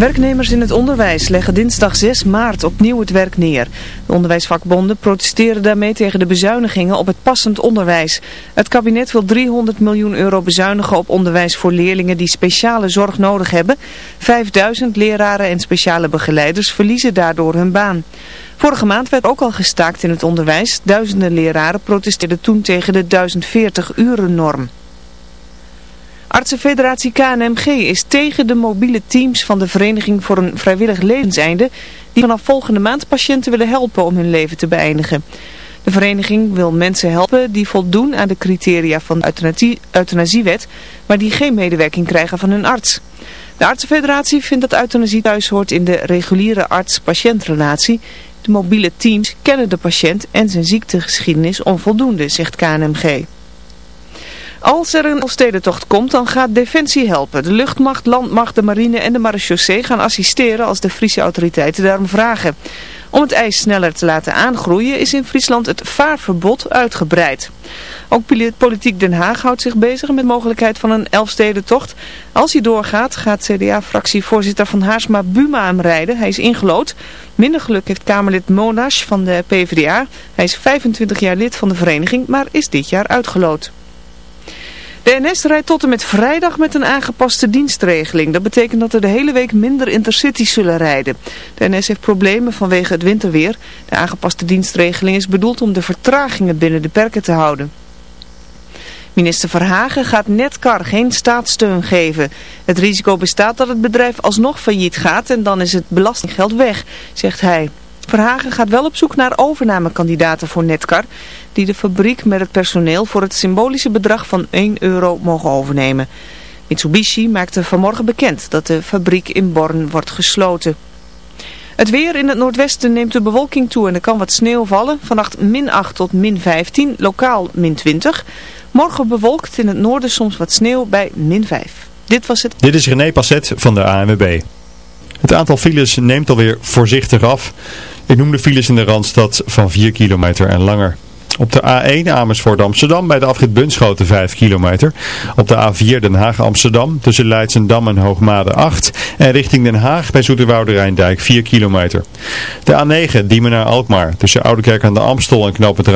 Werknemers in het onderwijs leggen dinsdag 6 maart opnieuw het werk neer. De onderwijsvakbonden protesteren daarmee tegen de bezuinigingen op het passend onderwijs. Het kabinet wil 300 miljoen euro bezuinigen op onderwijs voor leerlingen die speciale zorg nodig hebben. 5000 leraren en speciale begeleiders verliezen daardoor hun baan. Vorige maand werd ook al gestaakt in het onderwijs. Duizenden leraren protesteerden toen tegen de 1040 uren norm. Artsenfederatie KNMG is tegen de mobiele teams van de Vereniging voor een Vrijwillig Levenseinde die vanaf volgende maand patiënten willen helpen om hun leven te beëindigen. De vereniging wil mensen helpen die voldoen aan de criteria van de euthanasiewet, maar die geen medewerking krijgen van hun arts. De artsenfederatie vindt dat euthanasie thuis hoort in de reguliere arts-patiëntrelatie. De mobiele teams kennen de patiënt en zijn ziektegeschiedenis onvoldoende, zegt KNMG. Als er een Elfstedentocht komt, dan gaat Defensie helpen. De luchtmacht, landmacht, de marine en de marechaussee gaan assisteren als de Friese autoriteiten daarom vragen. Om het ijs sneller te laten aangroeien is in Friesland het vaarverbod uitgebreid. Ook politiek Den Haag houdt zich bezig met de mogelijkheid van een Elfstedentocht. Als hij doorgaat, gaat CDA-fractievoorzitter van Haarsma Buma hem rijden. Hij is ingelood. Minder geluk heeft Kamerlid Monash van de PvdA. Hij is 25 jaar lid van de vereniging, maar is dit jaar uitgelood. De NS rijdt tot en met vrijdag met een aangepaste dienstregeling. Dat betekent dat er de hele week minder intercities zullen rijden. De NS heeft problemen vanwege het winterweer. De aangepaste dienstregeling is bedoeld om de vertragingen binnen de perken te houden. Minister Verhagen gaat Netcar geen staatssteun geven. Het risico bestaat dat het bedrijf alsnog failliet gaat en dan is het belastinggeld weg, zegt hij. Verhagen gaat wel op zoek naar overnamekandidaten voor Netcar, die de fabriek met het personeel voor het symbolische bedrag van 1 euro mogen overnemen. Mitsubishi maakte vanmorgen bekend dat de fabriek in Born wordt gesloten. Het weer in het noordwesten neemt de bewolking toe en er kan wat sneeuw vallen. Vannacht min 8 tot min 15, lokaal min 20. Morgen bewolkt in het noorden soms wat sneeuw bij min 5. Dit was het. Dit is René Passet van de ANWB. Het aantal files neemt alweer voorzichtig af. Ik noem de files in de Randstad van 4 kilometer en langer. Op de A1 Amersfoort Amsterdam bij de afrit Bunschoten 5 kilometer. Op de A4 Den Haag Amsterdam tussen Leidsendam en Hoogmade 8. En richting Den Haag bij Zoeterwoude Rijndijk 4 kilometer. De A9 Diemen naar Alkmaar tussen Oudekerk aan de Amstel en Knoop het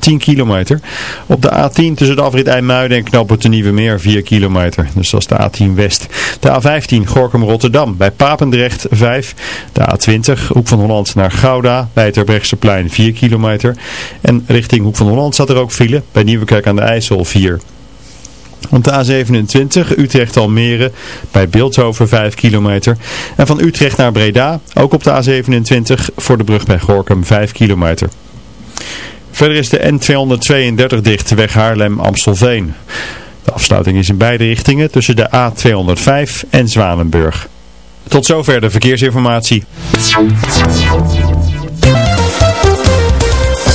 10 kilometer. Op de A10 tussen de afrit IJmuiden en Knoop het Nieuwe Meer 4 kilometer. Dus dat is de A10 West. De A15 Gorkum Rotterdam bij Papendrecht 5. De A20 Hoek van Holland naar Gouda bij het Terbrechtseplein 4 kilometer. En richting Hoek van Holland zat er ook file bij Nieuwekerk aan de IJssel 4 op de A27 Utrecht-Almere bij Beeldhoven 5 kilometer. En van Utrecht naar Breda ook op de A27 voor de brug bij Gorkum 5 kilometer. Verder is de N232 dicht weg Haarlem-Amstelveen. De afsluiting is in beide richtingen tussen de A205 en Zwanenburg. Tot zover de verkeersinformatie.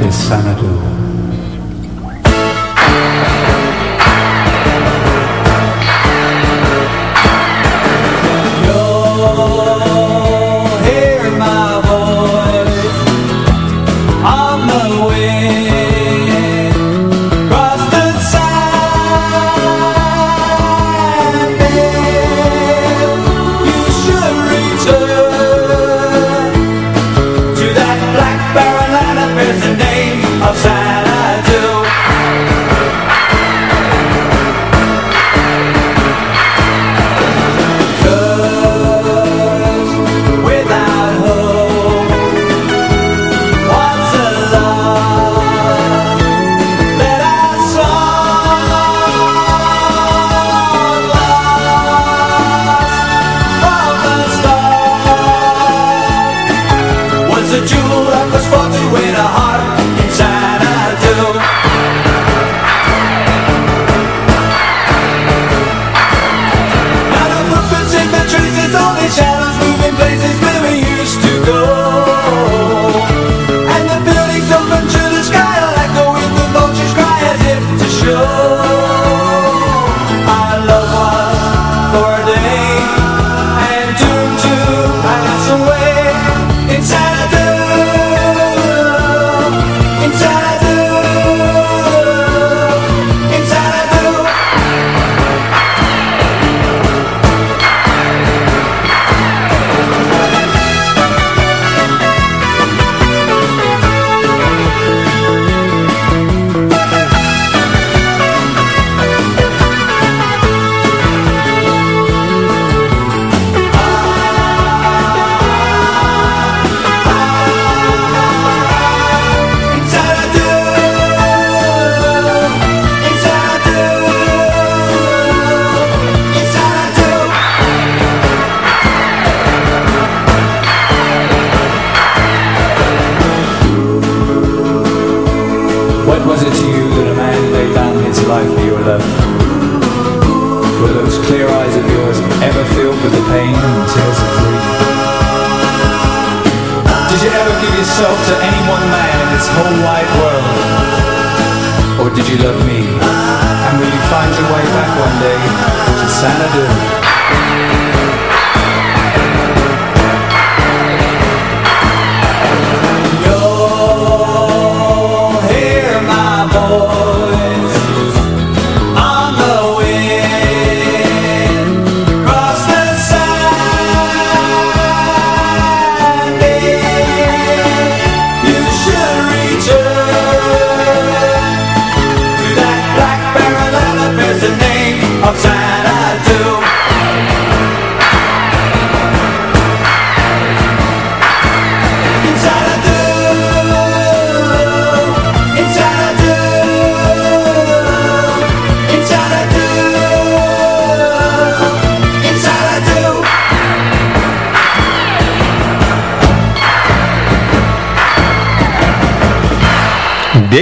de Sanadu.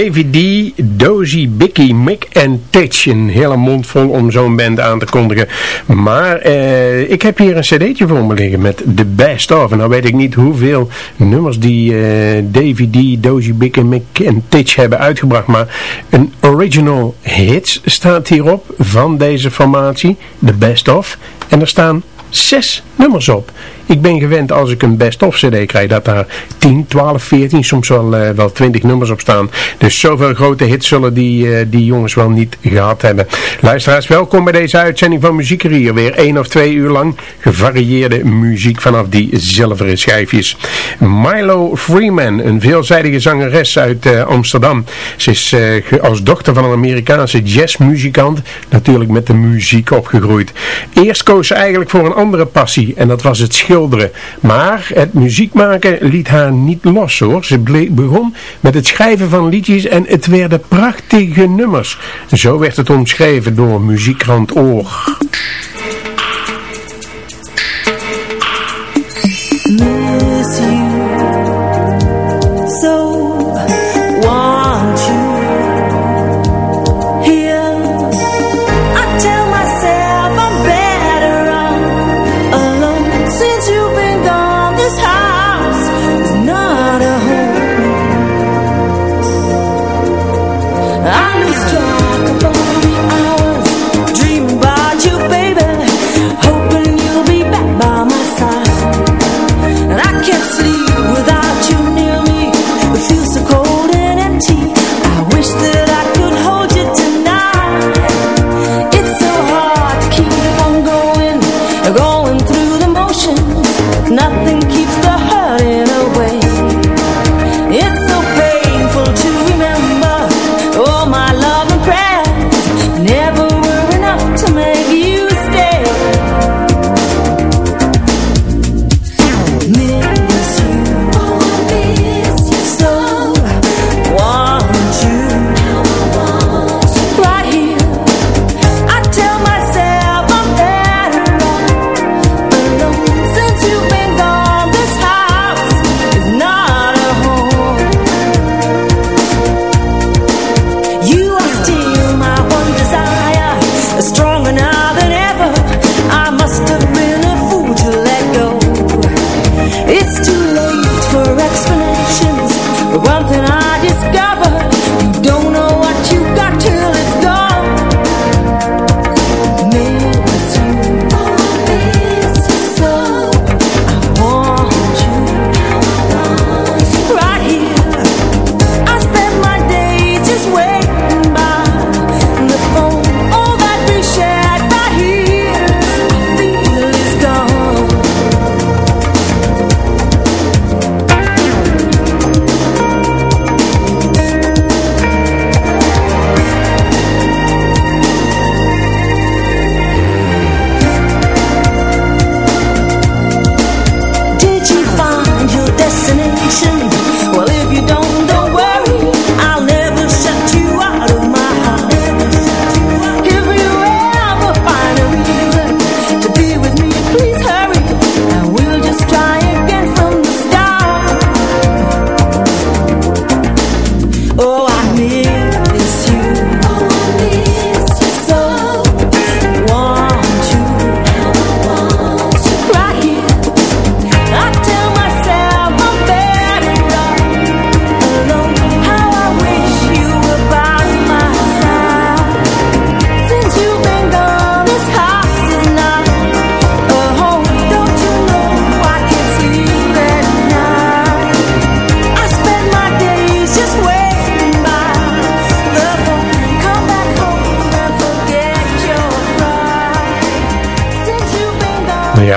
David Dozy, Bicky, Mick en Titch. Een hele mond vol om zo'n band aan te kondigen. Maar eh, ik heb hier een cd'tje voor me liggen met The Best Of. En nou weet ik niet hoeveel nummers die eh Davy D, Dozy, Bicky, Mick en Titch hebben uitgebracht. Maar een original hits staat hierop van deze formatie. The Best Of. En er staan zes nummers op. Ik ben gewend als ik een best-of cd krijg dat daar 10, 12, 14, soms wel, eh, wel 20 nummers op staan. Dus zoveel grote hits zullen die, eh, die jongens wel niet gehad hebben. Luisteraars, welkom bij deze uitzending van Muziekerier. Weer één of twee uur lang gevarieerde muziek vanaf die zilveren schijfjes. Milo Freeman, een veelzijdige zangeres uit eh, Amsterdam. Ze is als dochter van een Amerikaanse jazzmuzikant natuurlijk met de muziek opgegroeid. Eerst koos ze eigenlijk voor een andere passie en dat was het schilderen. Maar het muziek maken liet haar niet los hoor. Ze begon met het schrijven van liedjes en het werden prachtige nummers. Zo werd het omschreven door muziekkrant Oor.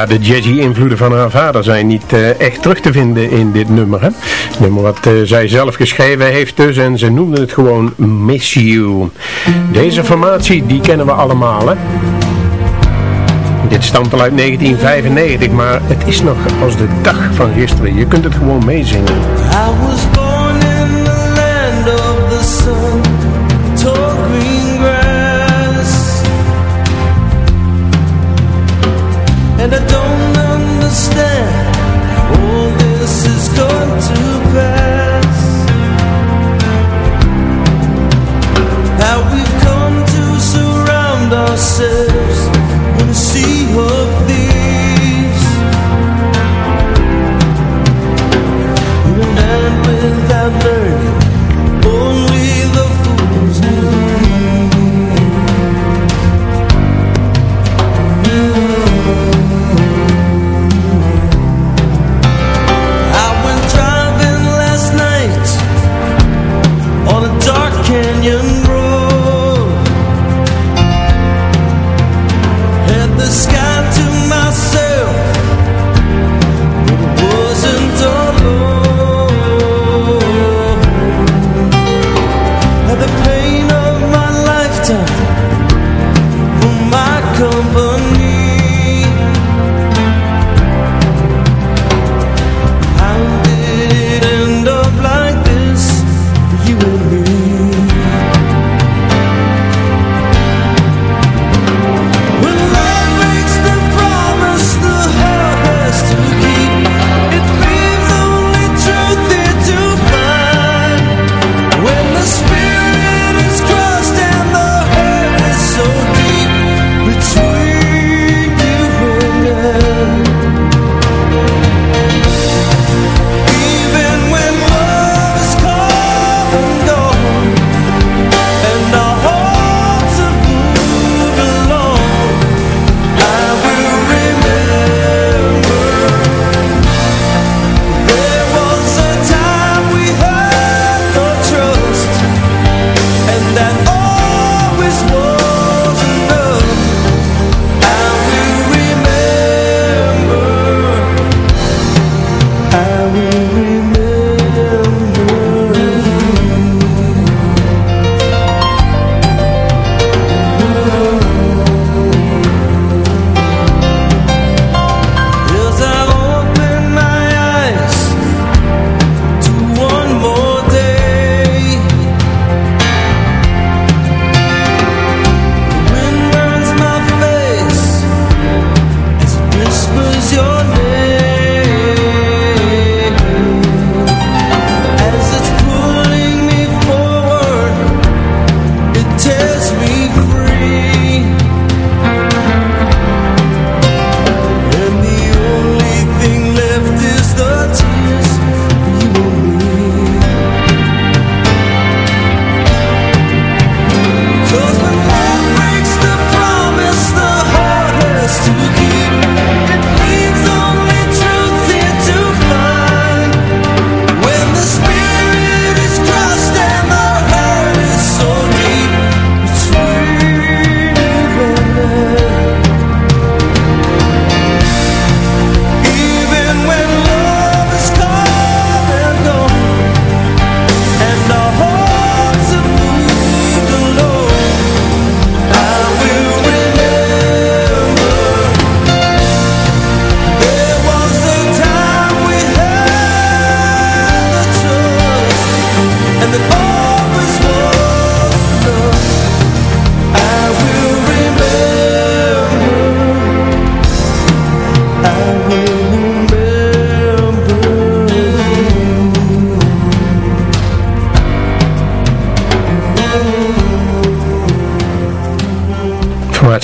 De jazzy-invloeden van haar vader zijn niet uh, echt terug te vinden in dit nummer. Nummer wat uh, zij zelf geschreven heeft dus en ze noemde het gewoon Miss You. Deze formatie, die kennen we allemaal hè. Dit stamt al uit 1995, maar het is nog als de dag van gisteren. Je kunt het gewoon meezingen.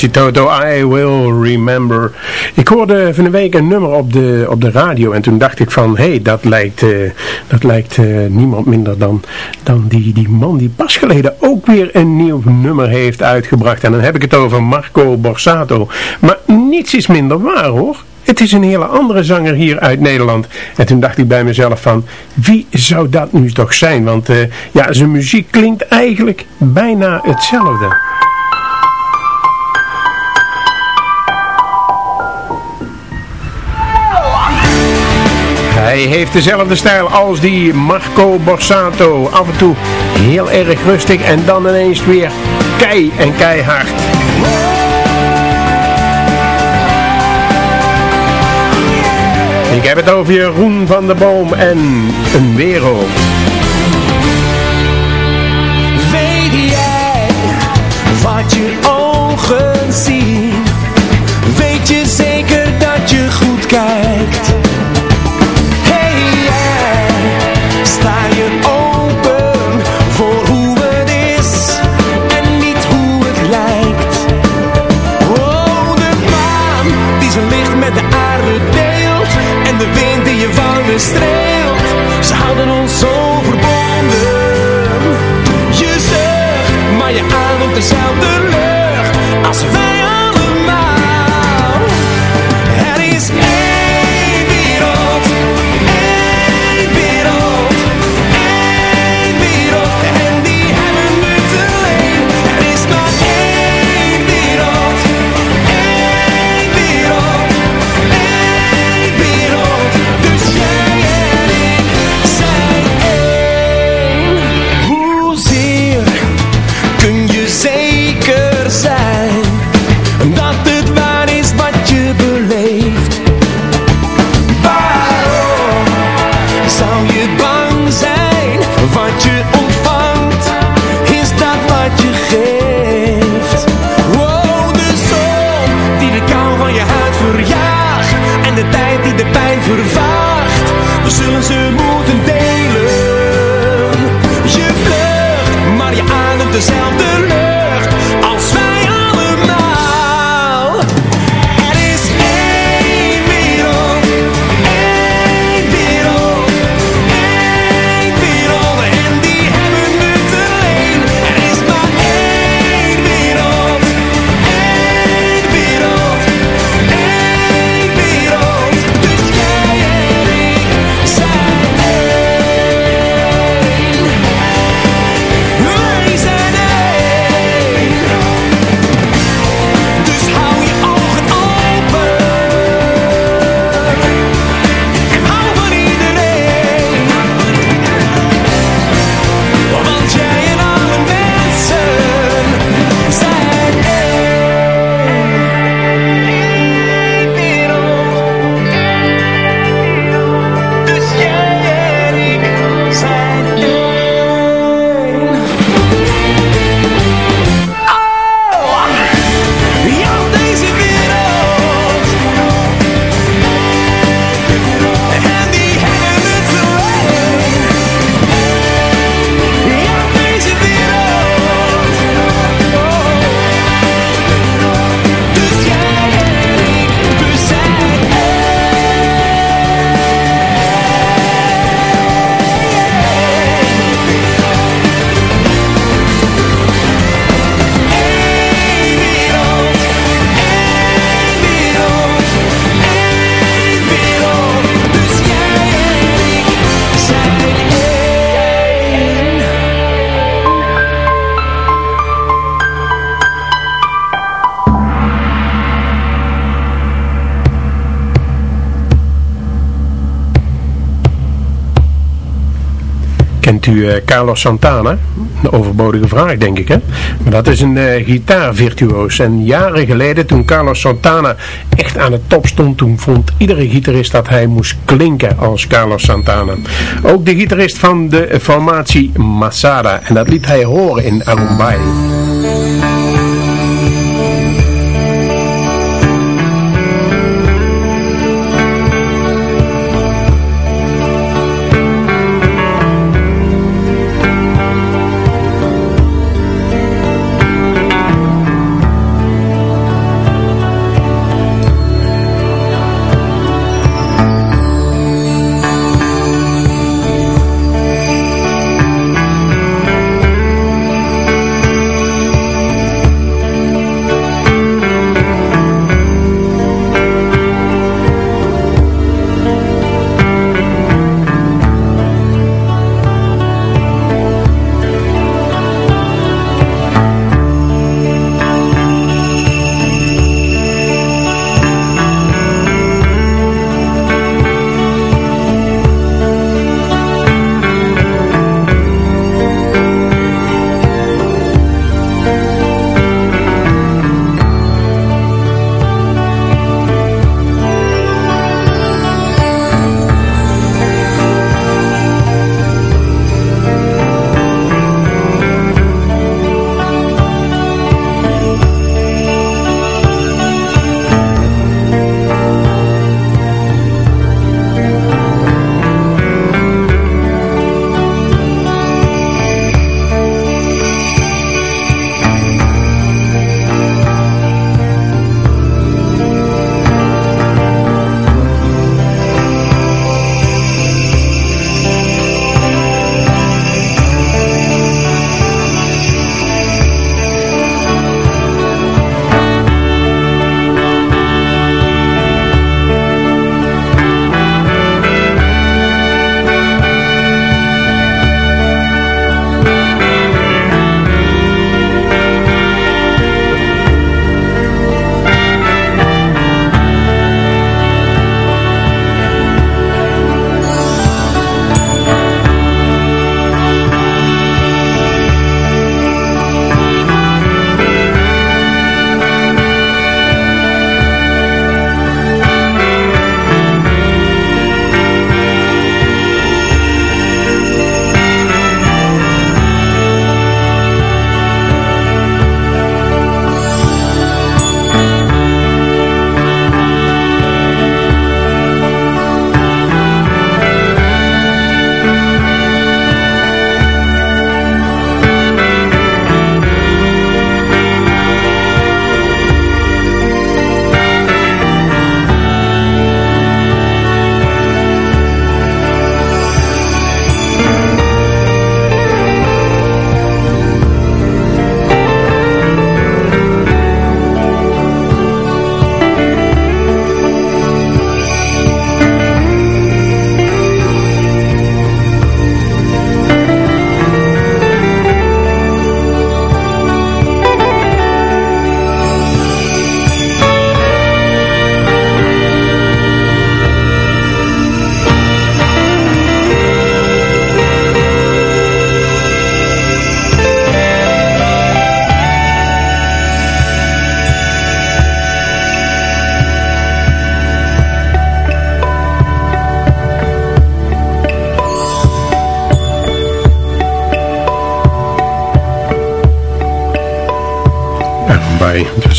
Toto, I Will Remember. Ik hoorde van een week een nummer op de, op de radio en toen dacht ik van, hé, hey, dat lijkt, eh, dat lijkt eh, niemand minder dan, dan die, die man die pas geleden ook weer een nieuw nummer heeft uitgebracht. En dan heb ik het over Marco Borsato. Maar niets is minder waar hoor. Het is een hele andere zanger hier uit Nederland. En toen dacht ik bij mezelf van, wie zou dat nu toch zijn? Want eh, ja, zijn muziek klinkt eigenlijk bijna hetzelfde. Hij heeft dezelfde stijl als die Marco Borsato. Af en toe heel erg rustig en dan ineens weer kei en keihard. Ik heb het over Jeroen van der Boom en een wereld. Weet jij wat je ogen zien? Eh, Carlos Santana. De overbodige vraag, denk ik. Hè? Maar dat is een uh, gitaarvirtuoos. En jaren geleden, toen Carlos Santana echt aan de top stond, toen vond iedere gitarist dat hij moest klinken als Carlos Santana. Ook de gitarist van de formatie Masada. En dat liet hij horen in Alumbai.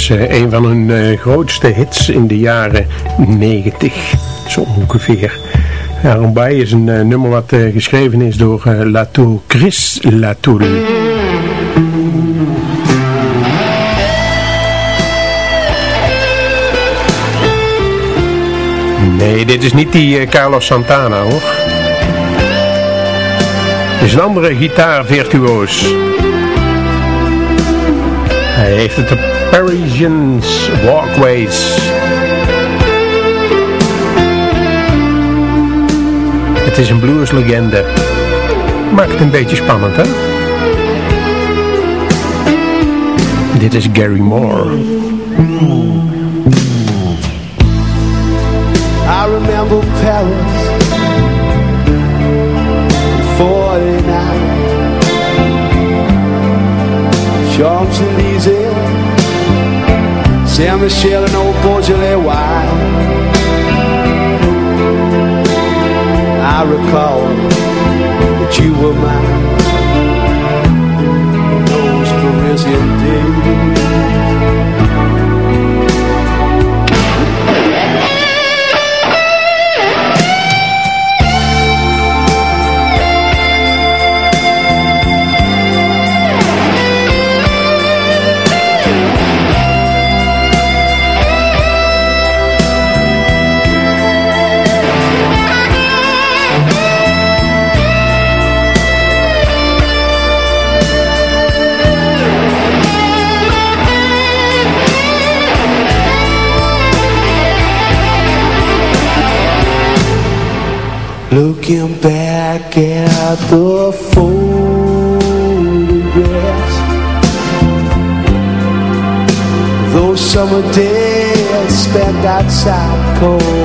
Eh, een van hun eh, grootste hits in de jaren 90, zo ongeveer. Ja, Rombay is een eh, nummer wat geschreven is door Latour, Chris Latour. Nee, dit is niet die Carlos Santana hoor. Dit is een andere gitaarvirtuoos. Hij heeft het de Parisians Walkways. Het is een blueslegende. Maakt het een beetje spannend, hè? Dit is Gary Moore. I remember Paris 49 Champs-Élysées Saint-Michel and old Beaujolais wine I recall that you were mine. In Those Parisian days at the photographs Those summer days spent outside corner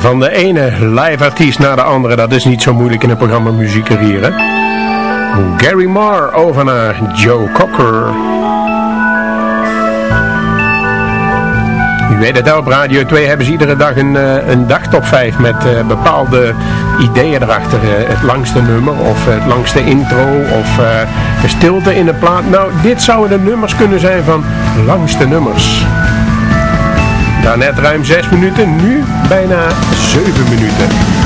Van de ene live artiest naar de andere, dat is niet zo moeilijk in het programma Muziek? Gary Moore over naar Joe Cocker. U weet het al, op Radio 2 hebben ze iedere dag een, uh, een dagtop 5 met uh, bepaalde ideeën erachter. Uh, het langste nummer of het langste intro of de stilte in de plaat. Nou, dit zouden de nummers kunnen zijn van langste nummers. Daarnet ruim 6 minuten, nu bijna 7 minuten.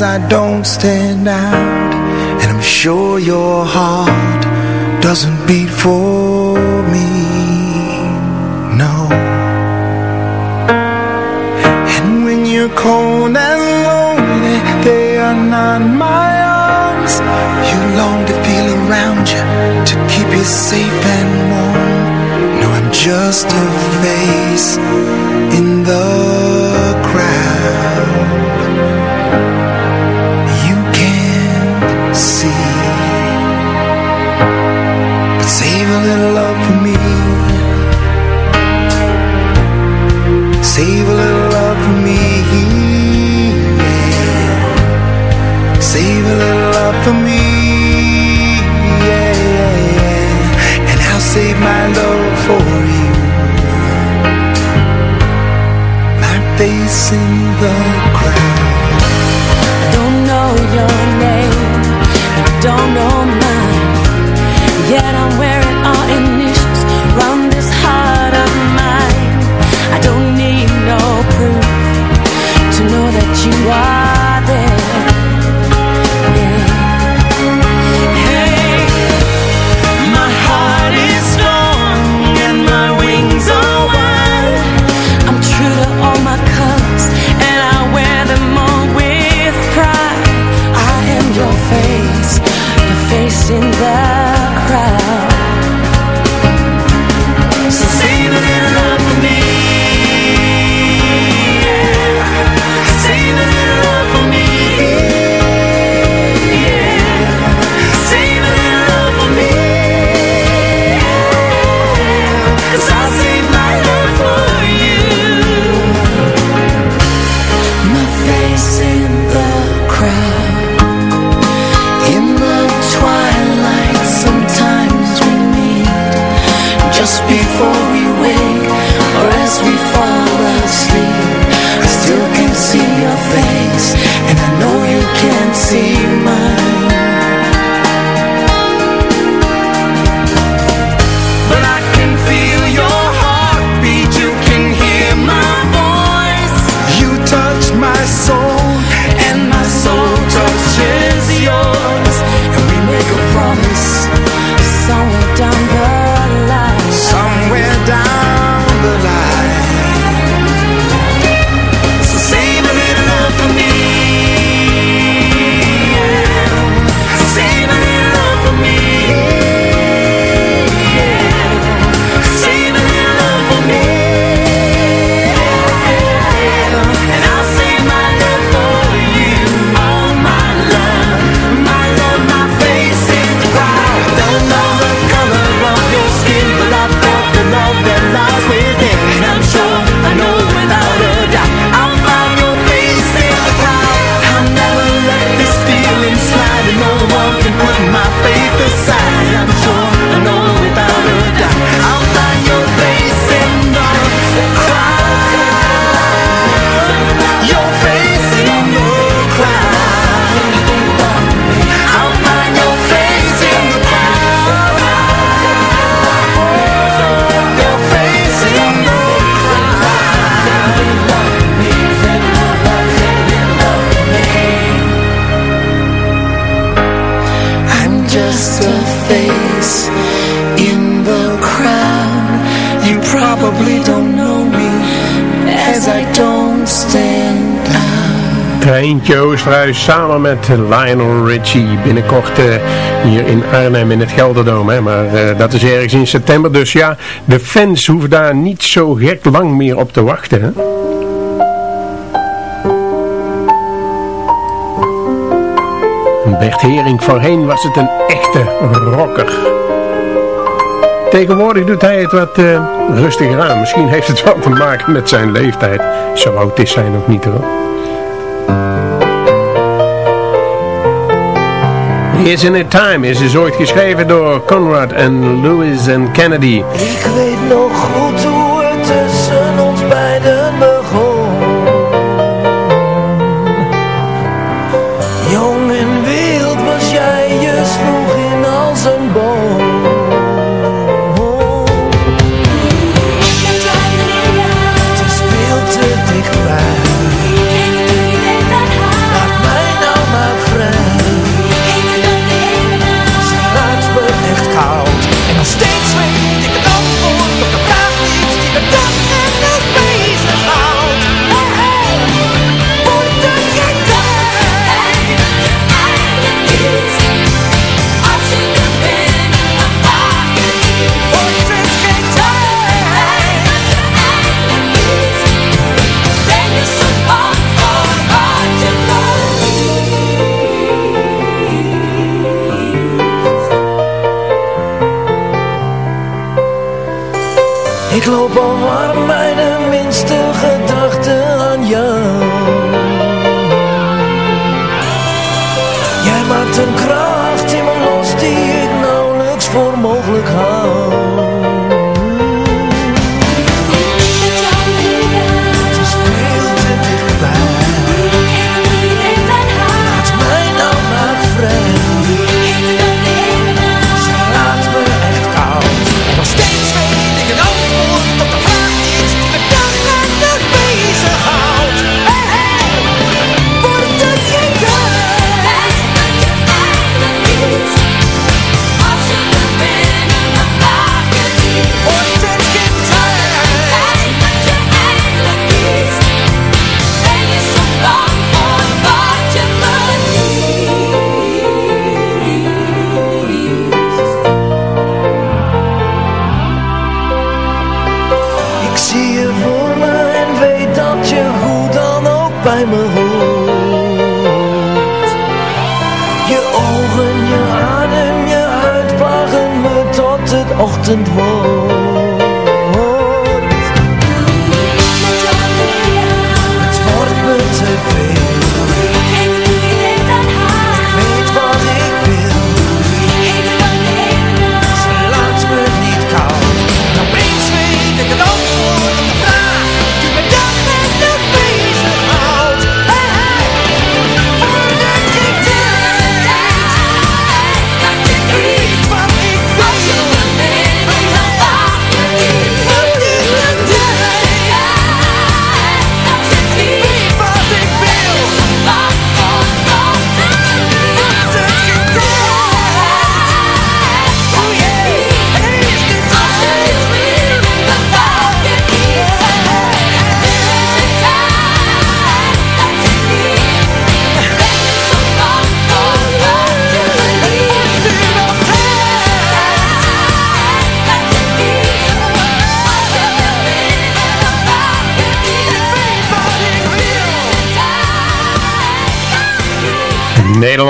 as I don't stand out. And I'm sure your heart doesn't beat for in Samen met Lionel Richie binnenkort eh, hier in Arnhem in het Gelderdoom. Hè? Maar eh, dat is ergens in september. Dus ja, de fans hoeven daar niet zo gek lang meer op te wachten. Hè? Bert Hering, voorheen was het een echte rocker. Tegenwoordig doet hij het wat eh, rustiger aan. Misschien heeft het wel te maken met zijn leeftijd. Zo oud is hij nog niet hoor. Is in a Time is dus ooit geschreven door Conrad en Lewis en Kennedy. Ik weet nog goed hoe het tussen ons beiden ochtend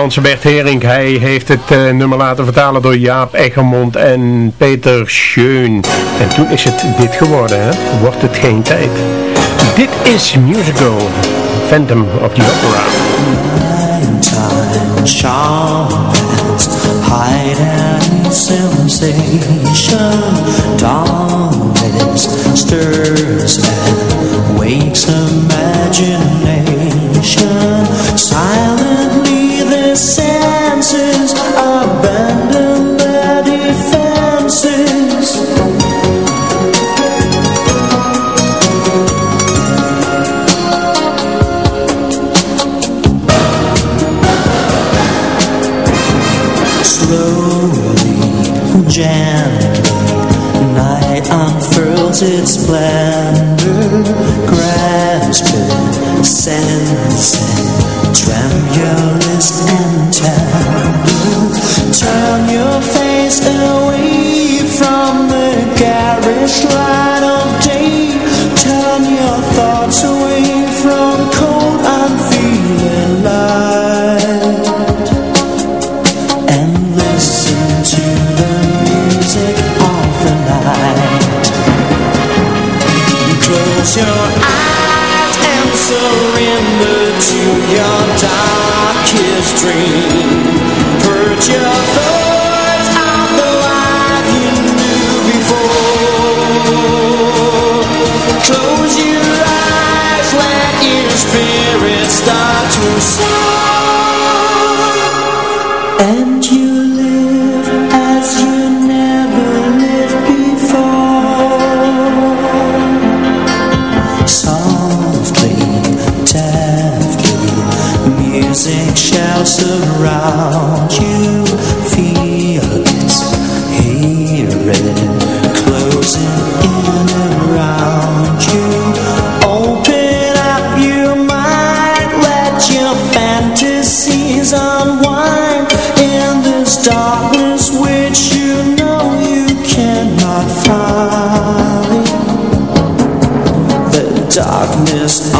Bert hij heeft het eh, nummer laten vertalen door Jaap Eggermond en Peter Schön. En toen is het dit geworden? Wordt het geen tijd. Dit is Musical, Phantom of the Opera. stirs and darkness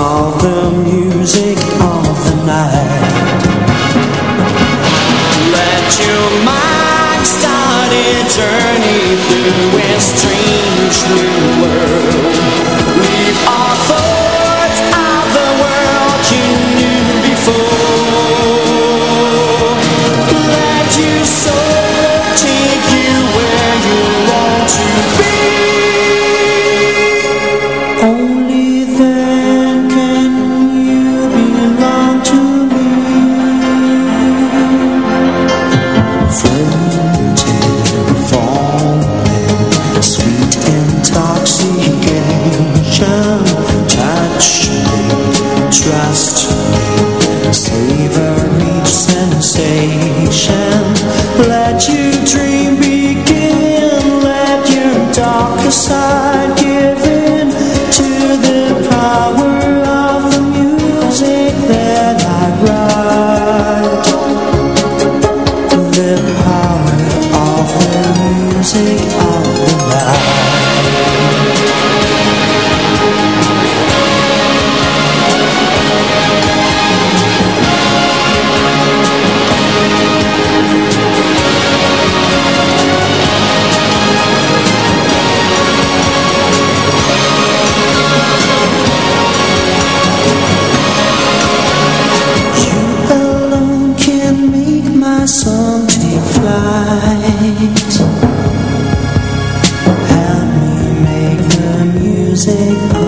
say.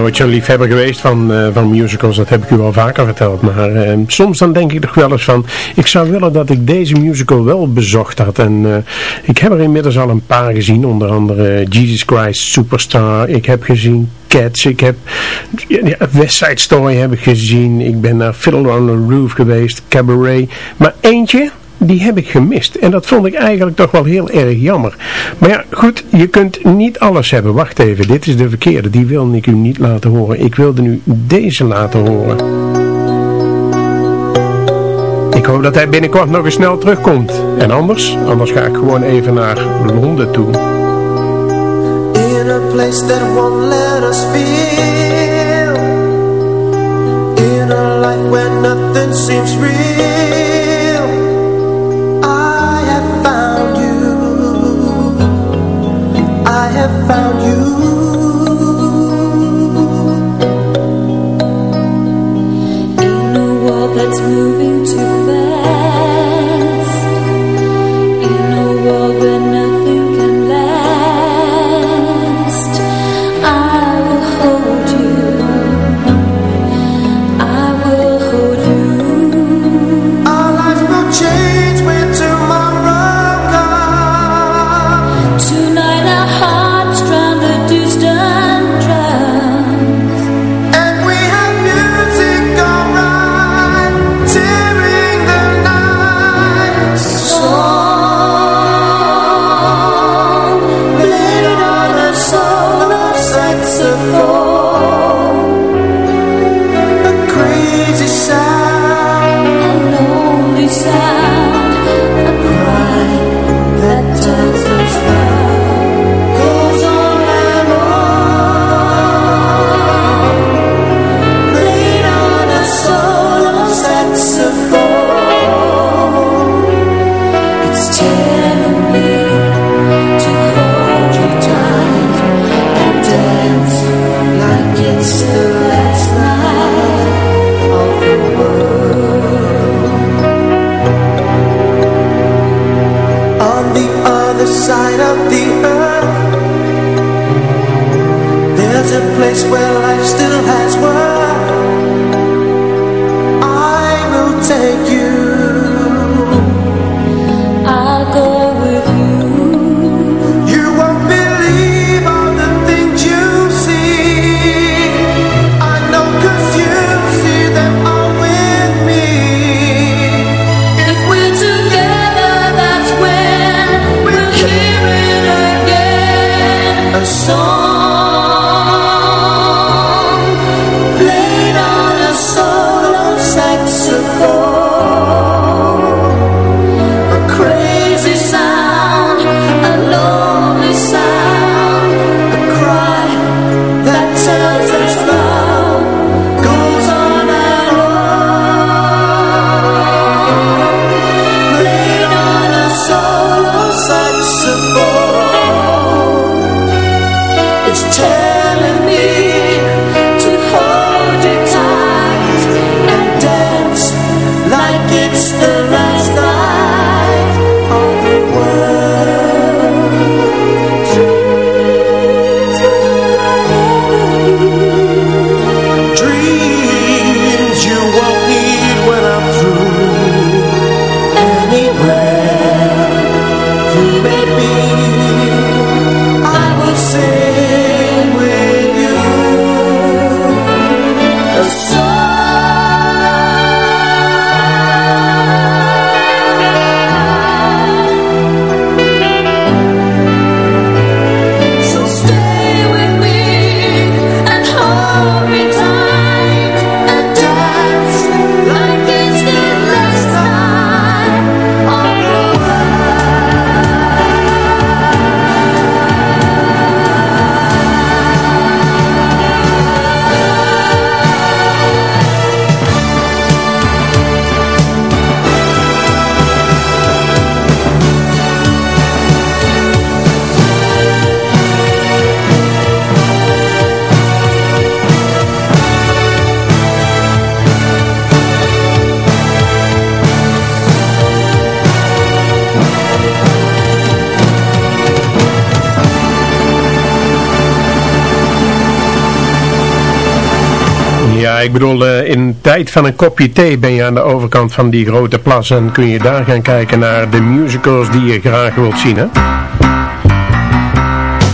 Nooit zo'n liefhebber geweest van, eh, van musicals, dat heb ik u al vaker verteld. Maar eh, soms dan denk ik toch wel eens van, ik zou willen dat ik deze musical wel bezocht had. En eh, ik heb er inmidders al een paar gezien, onder andere Jesus Christ Superstar. Ik heb gezien Cats, ik heb ja, West Side Story heb ik gezien. Ik ben naar Fiddler on the Roof geweest, Cabaret. Maar eentje, die heb ik gemist. En dat vond ik eigenlijk toch wel heel erg jammer. Maar ja, goed, je kunt niet alles hebben. Wacht even, dit is de verkeerde. Die wilde ik u niet laten horen. Ik wilde nu deze laten horen. Ik hoop dat hij binnenkort nog eens snel terugkomt. En anders, anders ga ik gewoon even naar Londen toe. In a place that won't let us feel In a life where nothing seems real have found you ik bedoel, eh, in tijd van een kopje thee ben je aan de overkant van die grote plas en kun je daar gaan kijken naar de musicals die je graag wilt zien, hè?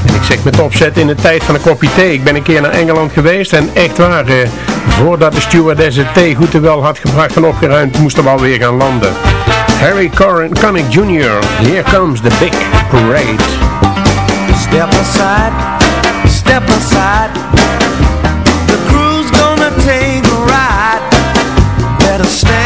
En ik zeg met opzet in de tijd van een kopje thee. Ik ben een keer naar Engeland geweest en echt waar, eh, voordat de stewardess het thee goed en wel had gebracht en opgeruimd, moesten we alweer gaan landen. Harry Corin Connick Jr., here comes the big parade. Step aside, step aside snake.